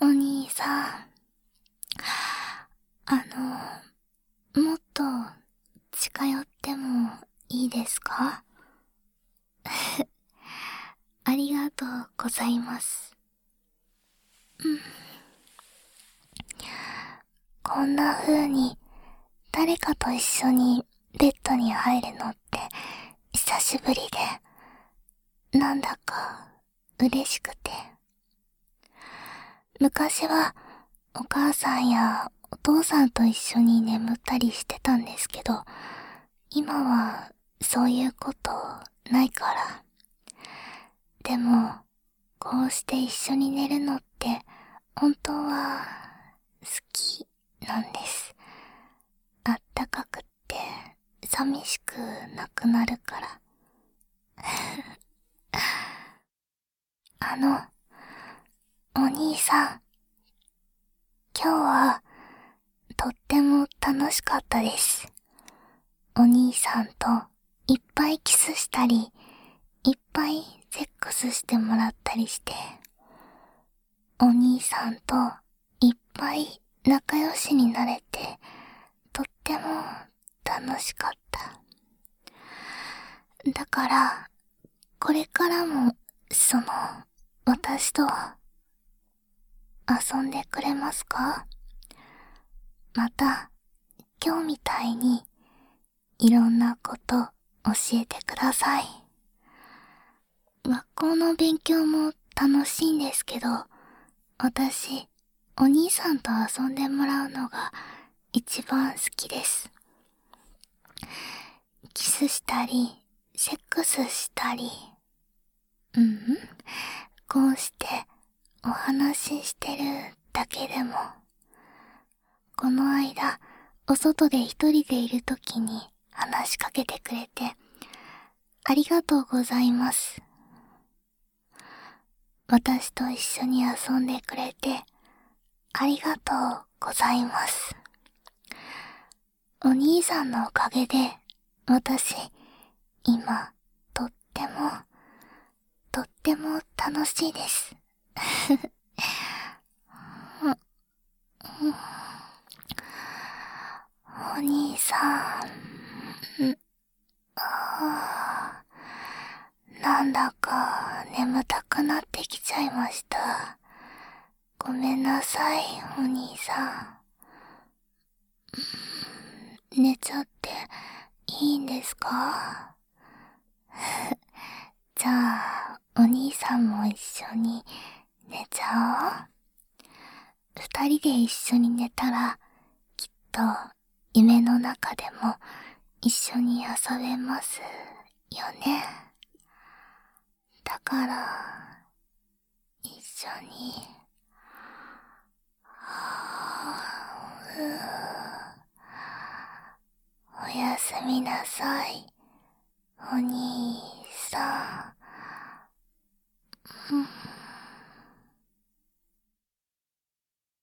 お兄さん。あの、もっと近寄ってもいいですか？ありがとうございます。こんな風に誰かと一緒にベッドに入るのって久しぶりで、なんだか嬉しくて。昔はお母さんやお父さんと一緒に眠ったりしてたんですけど、今はそういうことないから。でも、こうして一緒に寝るのって本当は好きなんです。あったかくって寂しくなくなるから。あの、お兄さん。今日は、とっても楽しかったです。お兄さんといっぱいキスしたり、いっぱいセックスしてもらったりして、お兄さんといっぱい仲良しになれて、とっても楽しかった。だから、これからも、その、私と、遊んでくれますか？また、今日みたいに、いろんなこと教えてください。学校の勉強も楽しいんですけど、私、お兄さんと遊んでもらうのが一番好きです。キスしたり、セックスしたり、うん、こうしてお話ししてるだけでも、この間、お外で一人でいるときに話しかけてくれて、ありがとうございます。私と一緒に遊んでくれて、ありがとうございます。お兄さんのおかげで、私、今、とっても、とっても楽しいです。お兄さん、あなんだか眠たくなってきちゃいました。ごめんなさい、お兄さん。寝ちゃっていいんですか？じゃあ、お兄さんも一緒に寝ちゃおう。二人で一緒に寝たら、きっと夢の中でも一緒に遊べますよね。だから、一緒に。おやすみなさい、お兄